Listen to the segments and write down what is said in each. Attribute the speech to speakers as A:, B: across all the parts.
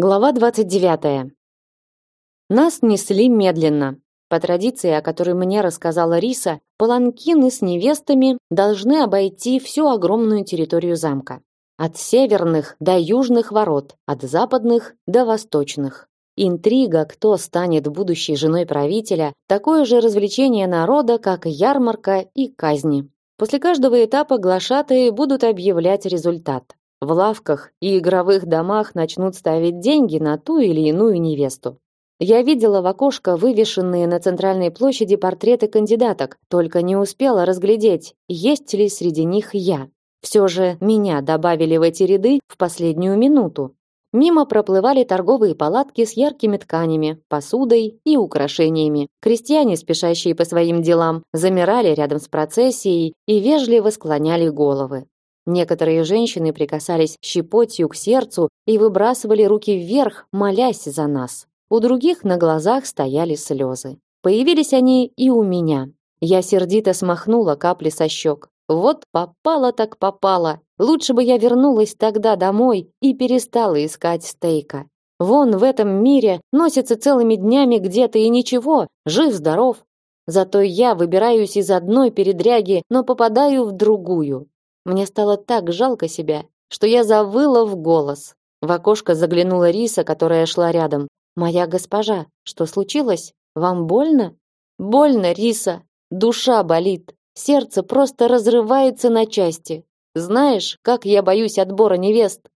A: Глава 29. Нас несли медленно. По традиции, о которой мне рассказала Риса, паланкины с невестами должны обойти всю огромную территорию замка. От северных до южных ворот, от западных до восточных. Интрига, кто станет будущей женой правителя, такое же развлечение народа, как ярмарка и казни. После каждого этапа глашатые будут объявлять результат. В лавках и игровых домах начнут ставить деньги на ту или иную невесту. Я видела в окошко вывешенные на центральной площади портреты кандидаток, только не успела разглядеть, есть ли среди них я. Все же меня добавили в эти ряды в последнюю минуту. Мимо проплывали торговые палатки с яркими тканями, посудой и украшениями. Крестьяне, спешащие по своим делам, замирали рядом с процессией и вежливо склоняли головы. Некоторые женщины прикасались щепотью к сердцу и выбрасывали руки вверх, молясь за нас. У других на глазах стояли слезы. Появились они и у меня. Я сердито смахнула капли со щек. Вот попало так попало. Лучше бы я вернулась тогда домой и перестала искать стейка. Вон в этом мире носится целыми днями где-то и ничего, жив-здоров. Зато я выбираюсь из одной передряги, но попадаю в другую. Мне стало так жалко себя, что я завыла в голос. В окошко заглянула Риса, которая шла рядом. Моя госпожа, что случилось? Вам больно? Больно, Риса. Душа болит. Сердце просто разрывается на части. Знаешь, как я боюсь отбора невест?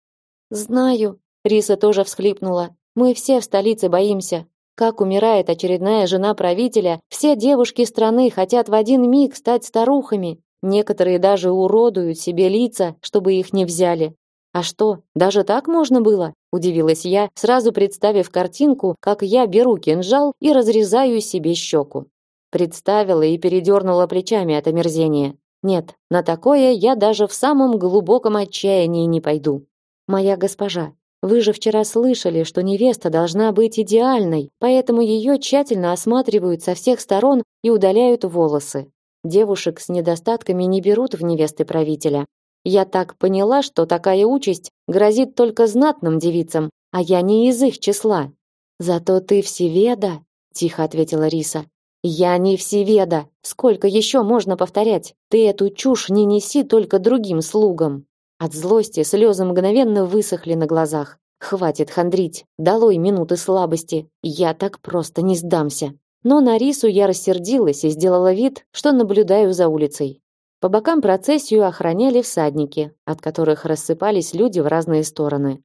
A: Знаю. Риса тоже всхлипнула. Мы все в столице боимся. Как умирает очередная жена правителя, все девушки страны хотят в один миг стать старухами. Некоторые даже уродуют себе лица, чтобы их не взяли. А что, даже так можно было? удивилась я, сразу представив картинку, как я беру кинжал и разрезаю себе щеку. Представила и передернула плечами от омерзения. Нет, на такое я даже в самом глубоком отчаянии не пойду. Моя госпожа, вы же вчера слышали, что невеста должна быть идеальной, поэтому ее тщательно осматривают со всех сторон и удаляют волосы. Девушек с недостатками не берут в невесты правителя. Я так поняла, что такая участь грозит только знатным девицам, а я не из их числа. Зато ты всеведа, тихо ответила Риса. Я не всеведа. Сколько еще можно повторять? Ты эту чушь не неси только другим слугам. От злости слезы мгновенно высохли на глазах. Хватит хандрить, долой минуты слабости. Я так просто не сдамся. Но на Рису я рассердилась и сделала вид, что наблюдаю за улицей. По бокам процессию охраняли всадники, от которых рассыпались люди в разные стороны.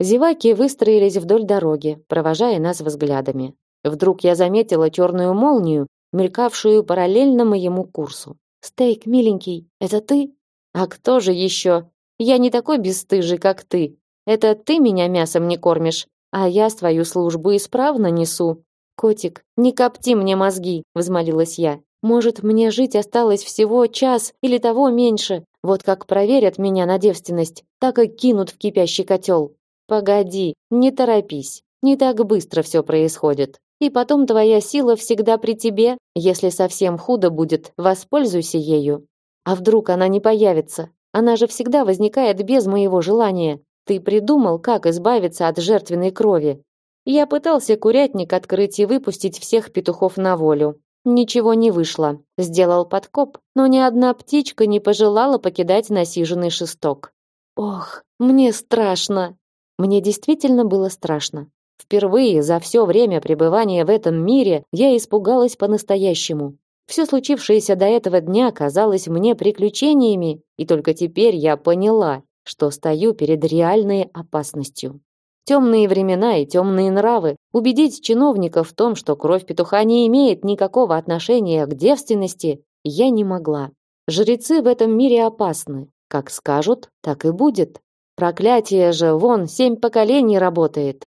A: Зеваки выстроились вдоль дороги, провожая нас взглядами. Вдруг я заметила черную молнию, мелькавшую параллельно моему курсу. «Стейк, миленький, это ты?» «А кто же еще? Я не такой бесстыжий, как ты. Это ты меня мясом не кормишь, а я свою службу исправно несу. Котик, не копти мне мозги, взмолилась я. Может, мне жить осталось всего час или того меньше. Вот как проверят меня на девственность, так и кинут в кипящий котел. Погоди, не торопись. Не так быстро все происходит. И потом твоя сила всегда при тебе. Если совсем худо будет, воспользуйся ею. А вдруг она не появится? Она же всегда возникает без моего желания. Ты придумал, как избавиться от жертвенной крови? Я пытался курятник открыть и выпустить всех петухов на волю. Ничего не вышло. Сделал подкоп, но ни одна птичка не пожелала покидать насиженный шесток. Ох, мне страшно. Мне действительно было страшно. Впервые за все время пребывания в этом мире я испугалась по-настоящему. Все случившееся до этого дня казалось мне приключениями, и только теперь я поняла, что стою перед реальной опасностью. Темные времена и темные нравы. Убедить чиновников в том, что кровь петуха не имеет никакого отношения к девственности, я не могла. Жрецы в этом мире опасны. Как скажут, так и будет. Проклятие же вон семь поколений работает.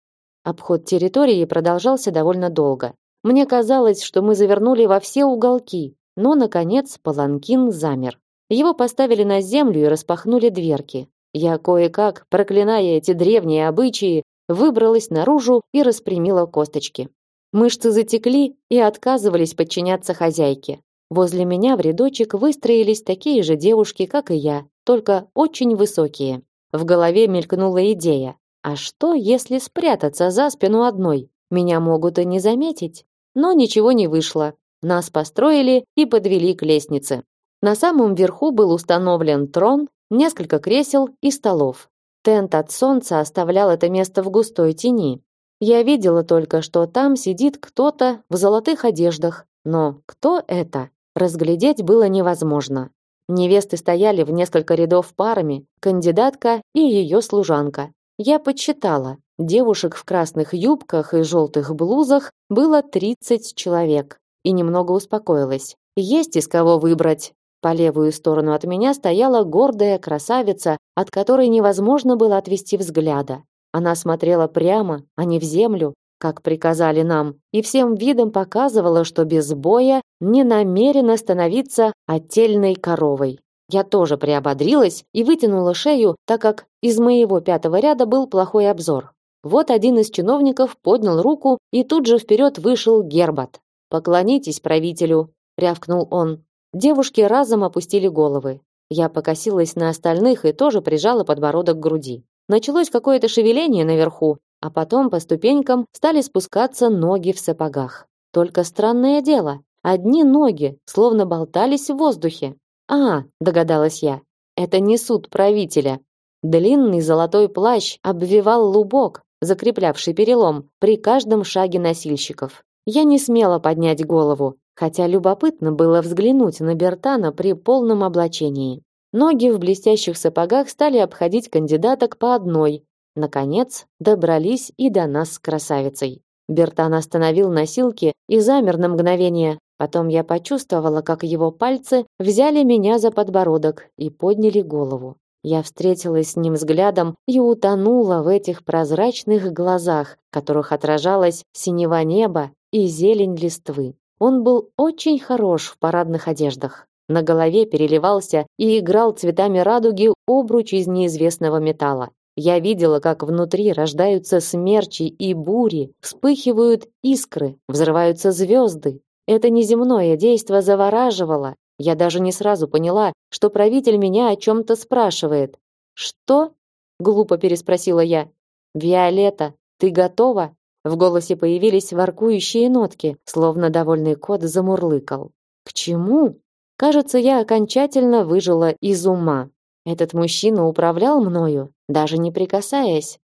A: Обход территории продолжался довольно долго. Мне казалось, что мы завернули во все уголки, но наконец паланкин замер. Его поставили на землю и распахнули дверки. Я кое-как, проклиная эти древние обычаи, выбралась наружу и распрямила косточки. Мышцы затекли и отказывались подчиняться хозяйке. Возле меня в рядочек выстроились такие же девушки, как и я, только очень высокие. В голове мелькнула идея. А что, если спрятаться за спину одной? Меня могут и не заметить. Но ничего не вышло. Нас построили и подвели к лестнице. На самом верху был установлен трон, несколько кресел и столов. Тент от солнца оставлял это место в густой тени. Я видела только, что там сидит кто-то в золотых одеждах, но кто это, разглядеть было невозможно. Невесты стояли в несколько рядов парами, кандидатка и ее служанка. Я подсчитала. Девушек в красных юбках и желтых блузах было 30 человек. И немного успокоилась. Есть из кого выбрать. По левую сторону от меня стояла гордая красавица, от которой невозможно было отвести взгляда. Она смотрела прямо, а не в землю, как приказали нам, и всем видом показывала, что без боя не намерена становиться отельной коровой. Я тоже приободрилась и вытянула шею, так как из моего пятого ряда был плохой обзор. Вот один из чиновников поднял руку, и тут же вперед вышел Гербат. «Поклонитесь правителю», — рявкнул он. Девушки разом опустили головы. Я покосилась на остальных и тоже прижала подбородок к груди. Началось какое-то шевеление наверху, а потом по ступенькам стали спускаться ноги в сапогах. Только странное дело, одни ноги словно болтались в воздухе. А, догадалась я. Это не суд правителя. Длинный золотой плащ обвивал лубок, закреплявший перелом при каждом шаге носильщиков. Я не смела поднять голову, хотя любопытно было взглянуть на Бертана при полном облачении. Ноги в блестящих сапогах стали обходить кандидаток по одной, Наконец, добрались и до нас с красавицей. Бертан остановил носилки и замер на мгновение. Потом я почувствовала, как его пальцы взяли меня за подбородок и подняли голову. Я встретилась с ним взглядом и утонула в этих прозрачных глазах, в которых отражалась синева неба и зелень листвы. Он был очень хорош в парадных одеждах. На голове переливался и играл цветами радуги обруч из неизвестного металла. Я видела, как внутри рождаются смерчи и бури, вспыхивают искры, взрываются звезды. Это неземное действо завораживало. Я даже не сразу поняла, что правитель меня о чем-то спрашивает. «Что?» — глупо переспросила я. «Виолетта, ты готова?» В голосе появились воркующие нотки, словно довольный кот замурлыкал. «К чему?» Кажется, я окончательно выжила из ума. Этот мужчина управлял мною, даже не прикасаясь.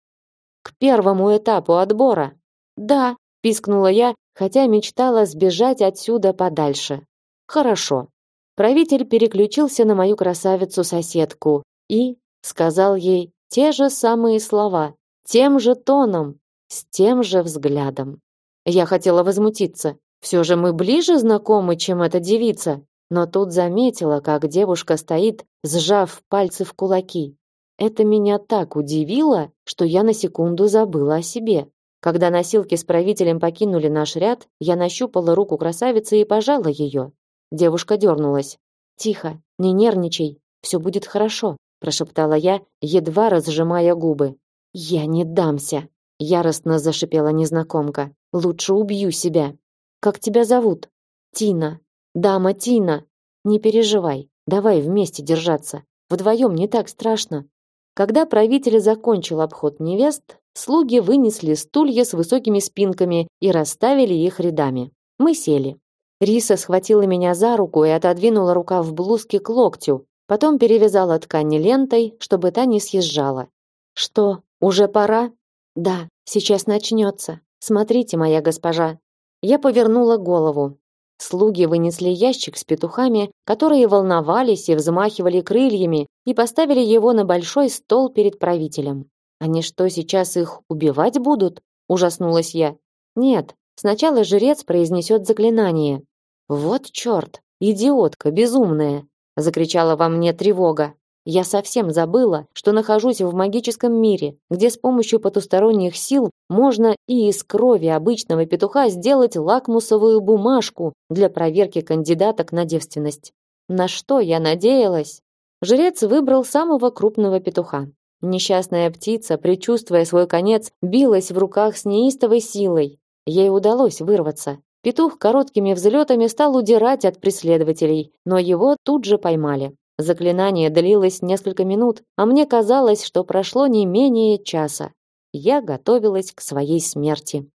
A: К первому этапу отбора. Да, пискнула я, хотя мечтала сбежать отсюда подальше. Хорошо. Правитель переключился на мою красавицу-соседку и сказал ей те же самые слова, тем же тоном, с тем же взглядом. Я хотела возмутиться. Все же мы ближе знакомы, чем эта девица но тут заметила, как девушка стоит, сжав пальцы в кулаки. Это меня так удивило, что я на секунду забыла о себе. Когда носилки с правителем покинули наш ряд, я нащупала руку красавицы и пожала ее. Девушка дернулась. «Тихо, не нервничай, все будет хорошо», прошептала я, едва разжимая губы. «Я не дамся», яростно зашипела незнакомка. «Лучше убью себя». «Как тебя зовут?» «Тина», Дама Тина, не переживай, давай вместе держаться. Вдвоем не так страшно. Когда правитель закончил обход невест, слуги вынесли стулья с высокими спинками и расставили их рядами. Мы сели. Риса схватила меня за руку и отодвинула рукав блузки к локтю, потом перевязала ткань лентой, чтобы та не съезжала. Что, уже пора? Да, сейчас начнется. Смотрите, моя госпожа. Я повернула голову. Слуги вынесли ящик с петухами, которые волновались и взмахивали крыльями, и поставили его на большой стол перед правителем. Они что, сейчас их убивать будут? ужаснулась я. Нет, сначала жрец произнесет заклинание. Вот чёрт, идиотка безумная, закричала во мне тревога. Я совсем забыла, что нахожусь в магическом мире, где с помощью потусторонних сил можно и из крови обычного петуха сделать лакмусовую бумажку для проверки кандидаток на девственность. На что я надеялась? Жрец выбрал самого крупного петуха. Несчастная птица, предчувствуя свой конец, билась в руках с неистовой силой. Ей удалось вырваться. Петух короткими взлетами стал удирать от преследователей, но его тут же поймали. Заклинание длилось несколько минут, а мне казалось, что прошло не менее часа. я готовилась к своей смерти.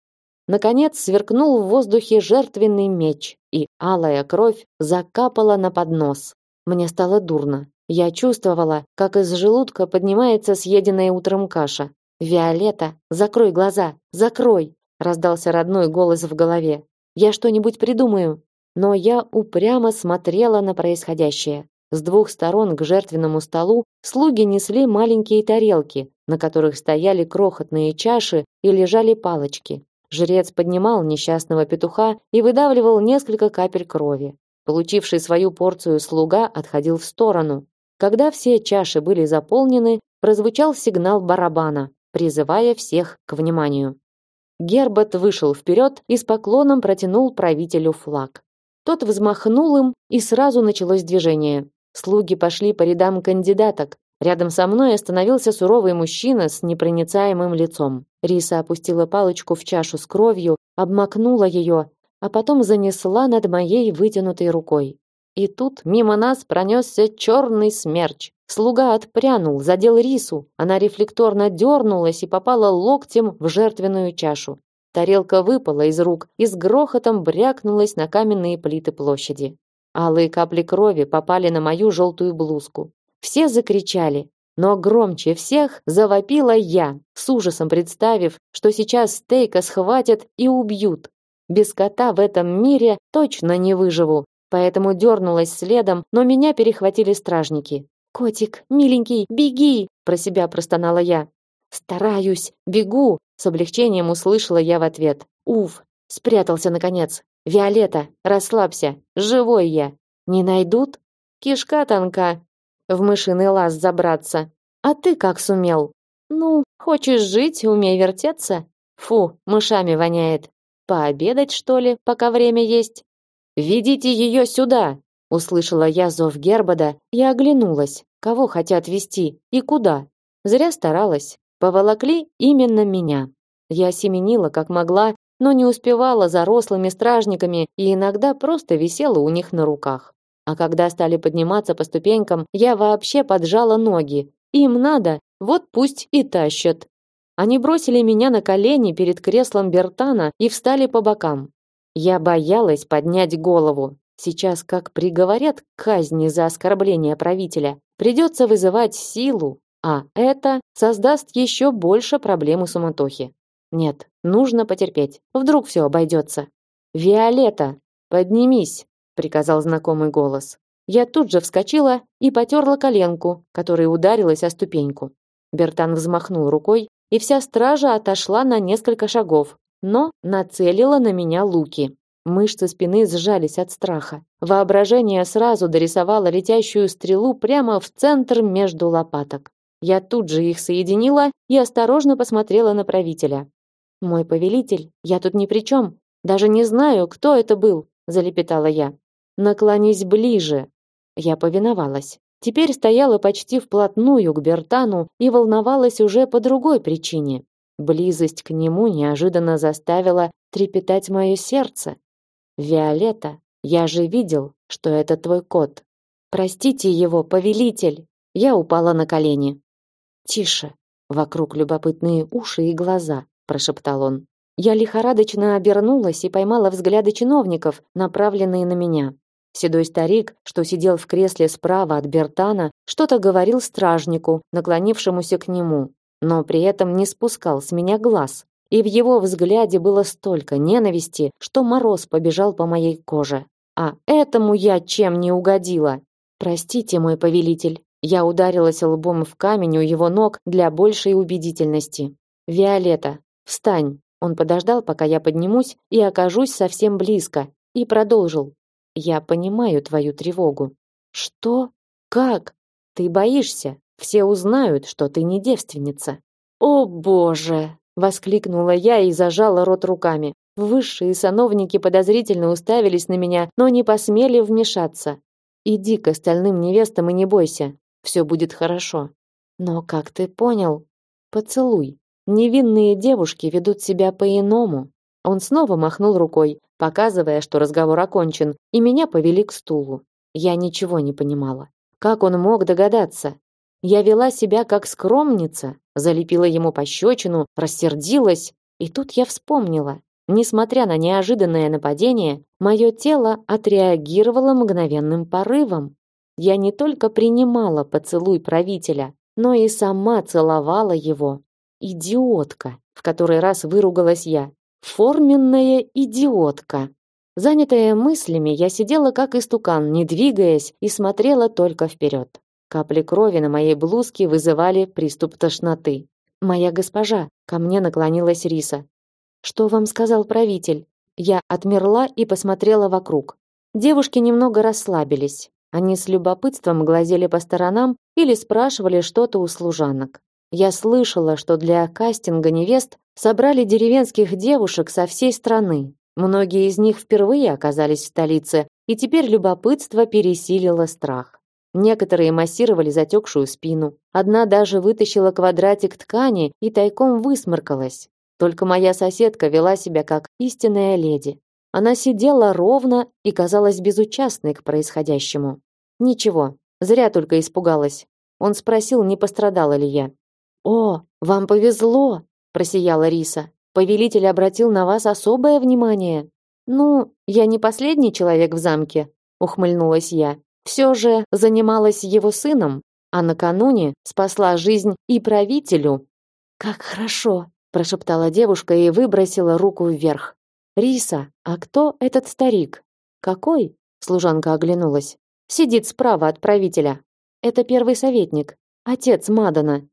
A: Наконец сверкнул в воздухе жертвенный меч, и алая кровь закапала на поднос. Мне стало дурно. Я чувствовала, как из желудка поднимается съеденная утром каша. «Виолетта, закрой глаза, закрой!» раздался родной голос в голове. «Я что-нибудь придумаю!» Но я упрямо смотрела на происходящее. С двух сторон к жертвенному столу слуги несли маленькие тарелки, на которых стояли крохотные чаши и лежали палочки. Жрец поднимал несчастного петуха и выдавливал несколько капель крови. Получивший свою порцию слуга отходил в сторону. Когда все чаши были заполнены, прозвучал сигнал барабана, призывая всех к вниманию. Гербот вышел вперед и с поклоном протянул правителю флаг. Тот взмахнул им, и сразу началось движение. Слуги пошли по рядам кандидаток. Рядом со мной остановился суровый мужчина с непроницаемым лицом. Риса опустила палочку в чашу с кровью, обмакнула ее, а потом занесла над моей вытянутой рукой. И тут мимо нас пронесся черный смерч. Слуга отпрянул, задел рису. Она рефлекторно дернулась и попала локтем в жертвенную чашу. Тарелка выпала из рук и с грохотом брякнулась на каменные плиты площади. Алые капли крови попали на мою желтую блузку. Все закричали, но громче всех завопила я, с ужасом представив, что сейчас стейка схватят и убьют. Без кота в этом мире точно не выживу, поэтому дернулась следом, но меня перехватили стражники. «Котик, миленький, беги!» – про себя простонала я. «Стараюсь, бегу!» – с облегчением услышала я в ответ. «Уф!» – спрятался наконец. «Виолетта, расслабься, живой я!» «Не найдут?» «Кишка тонка!» В мышиный лаз забраться. «А ты как сумел?» «Ну, хочешь жить, умей вертеться?» «Фу, мышами воняет!» Пообедать, что ли, пока время есть? Ведите ее сюда, услышала я зов Гербода и оглянулась. Кого хотят вести и куда? Зря старалась. Поволокли именно меня. Я семенила как могла, но не успевала за рослыми стражниками и иногда просто висела у них на руках. А когда стали подниматься по ступенькам, я вообще поджала ноги. Им надо, вот пусть и тащат. Они бросили меня на колени перед креслом Бертана и встали по бокам. Я боялась поднять голову. Сейчас, как приговорят к казни за оскорбление правителя, придется вызывать силу, а это создаст еще больше проблем и суматохи. Нет, нужно потерпеть. Вдруг все обойдется. «Виолетта, поднимись!» — приказал знакомый голос. Я тут же вскочила и потерла коленку, которая ударилась о ступеньку. Бертан взмахнул рукой, и вся стража отошла на несколько шагов, но нацелила на меня луки. Мышцы спины сжались от страха. Воображение сразу дорисовало летящую стрелу прямо в центр между лопаток. Я тут же их соединила и осторожно посмотрела на правителя. «Мой повелитель, я тут ни при чем. Даже не знаю, кто это был», – залепетала я. «Наклонись ближе». Я повиновалась. Теперь стояла почти вплотную к Бертану и волновалась уже по другой причине. Близость к нему неожиданно заставила трепетать мое сердце. Виолетта, я же видел, что это твой кот. Простите его, повелитель. Я упала на колени. Тише. Вокруг любопытные уши и глаза, прошептал он. Я лихорадочно обернулась и поймала взгляды чиновников, направленные на меня. Седой старик, что сидел в кресле справа от Бертана, что-то говорил стражнику, наклонившемуся к нему, но при этом не спускал с меня глаз. И в его взгляде было столько ненависти, что мороз побежал по моей коже. А этому я чем не угодила? Простите, мой повелитель. Я ударилась лбом в камень у его ног для большей убедительности. Виолетта, встань. Он подождал, пока я поднимусь и окажусь совсем близко, и продолжил. Я понимаю твою тревогу. Что? Как? Ты боишься? Все узнают, что ты не девственница. О, боже, воскликнула я и зажала рот руками. Высшие сановники подозрительно уставились на меня, но не посмели вмешаться. Иди к остальным невестам и не бойся. все будет хорошо. Но как ты понял? Поцелуй. Невинные девушки ведут себя по-иному. Он снова махнул рукой, показывая, что разговор окончен, и меня повели к стулу. Я ничего не понимала. Как он мог догадаться? Я вела себя как скромница, залепила ему пощечину, рассердилась, и тут я вспомнила. Несмотря на неожиданное нападение, мое тело отреагировало мгновенным порывом. Я не только принимала поцелуй правителя, но и сама целовала его. Идиотка, в который раз выругалась я. Форменная идиотка. Занятая мыслями, я сидела как истукан, не двигаясь, и смотрела только вперед. Капли крови на моей блузке вызывали приступ тошноты. «Моя госпожа», — ко мне наклонилась Риса. «Что вам сказал правитель?» Я отмерла и посмотрела вокруг. Девушки немного расслабились. Они с любопытством глазели по сторонам или спрашивали что-то у служанок. Я слышала, что для кастинга невест собрали деревенских девушек со всей страны. Многие из них впервые оказались в столице, и теперь любопытство пересилило страх. Некоторые массировали затекшую спину. Одна даже вытащила квадратик ткани и тайком высморкалась. Только моя соседка вела себя как истинная леди. Она сидела ровно и казалась безучастной к происходящему. Ничего, зря только испугалась. Он спросил, не пострадала ли я. «О, вам повезло!» – просияла Риса. Повелитель обратил на вас особое внимание. Ну, я не последний человек в замке, ухмыльнулась я. Все же занималась его сыном, а накануне спасла жизнь и правителю. Как хорошо, прошептала девушка и выбросила руку вверх. Риса, а кто этот старик? Какой? Служанка оглянулась. Сидит справа от правителя. Это первый советник, отец Мадана.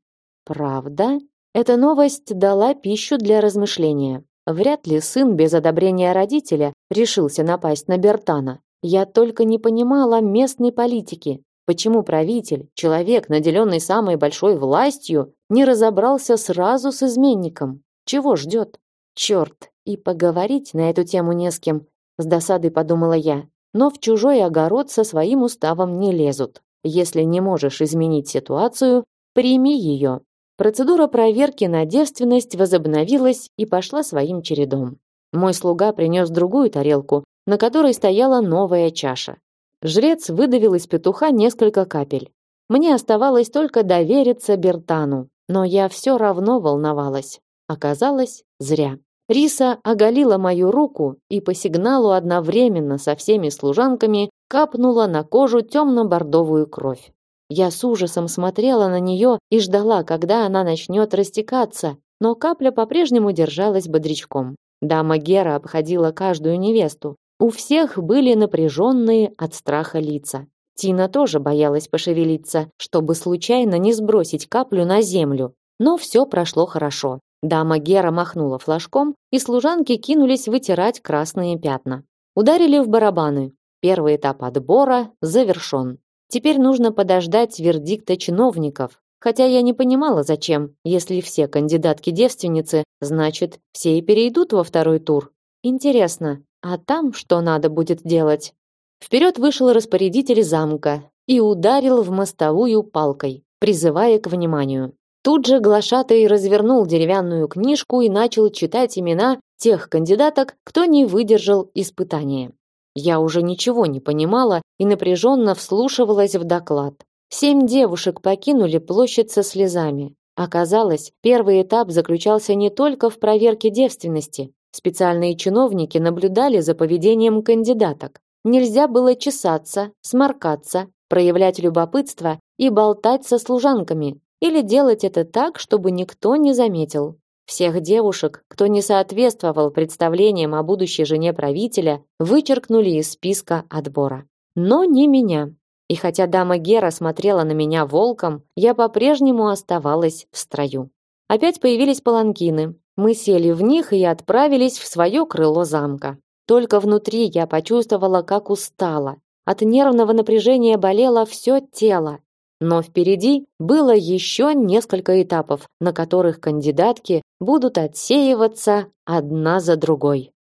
A: Правда? Эта новость дала пищу для размышления. Вряд ли сын без одобрения родителя решился напасть на Бертана. Я только не понимала местной политики. Почему правитель, человек, наделенный самой большой властью, не разобрался сразу с изменником? Чего ждет? Черт, и поговорить на эту тему не с кем, с досадой подумала я. Но в чужой огород со своим уставом не лезут. Если не можешь изменить ситуацию, прими ее. Процедура проверки на девственность возобновилась и пошла своим чередом. Мой слуга принес другую тарелку, на которой стояла новая чаша. Жрец выдавил из петуха несколько капель. Мне оставалось только довериться Бертану, но я все равно волновалась. Оказалось, зря. Риса оголила мою руку и по сигналу одновременно со всеми служанками капнула на кожу темно-бордовую кровь. Я с ужасом смотрела на нее и ждала, когда она начнет растекаться, но капля по-прежнему держалась бодрячком. Дама Гера обходила каждую невесту. У всех были напряженные от страха лица. Тина тоже боялась пошевелиться, чтобы случайно не сбросить каплю на землю. Но все прошло хорошо. Дама Гера махнула флажком, и служанки кинулись вытирать красные пятна. Ударили в барабаны. Первый этап отбора завершен. Теперь нужно подождать вердикта чиновников. Хотя я не понимала, зачем. Если все кандидатки-девственницы, значит, все и перейдут во второй тур. Интересно, а там что надо будет делать? Вперед вышел распорядитель замка и ударил в мостовую палкой, призывая к вниманию. Тут же глашатай развернул деревянную книжку и начал читать имена тех кандидаток, кто не выдержал испытания. Я уже ничего не понимала и напряженно вслушивалась в доклад. Семь девушек покинули площадь со слезами. Оказалось, первый этап заключался не только в проверке девственности. Специальные чиновники наблюдали за поведением кандидаток. Нельзя было чесаться, сморкаться, проявлять любопытство и болтать со служанками, или делать это так, чтобы никто не заметил. Всех девушек, кто не соответствовал представлениям о будущей жене правителя, вычеркнули из списка отбора. Но не меня. И хотя дама Гера смотрела на меня волком, я по-прежнему оставалась в строю. Опять появились паланкины. Мы сели в них и отправились в свое крыло замка. Только внутри я почувствовала, как устала. От нервного напряжения болело все тело. Но впереди было еще несколько этапов, на которых кандидатки будут отсеиваться одна за другой.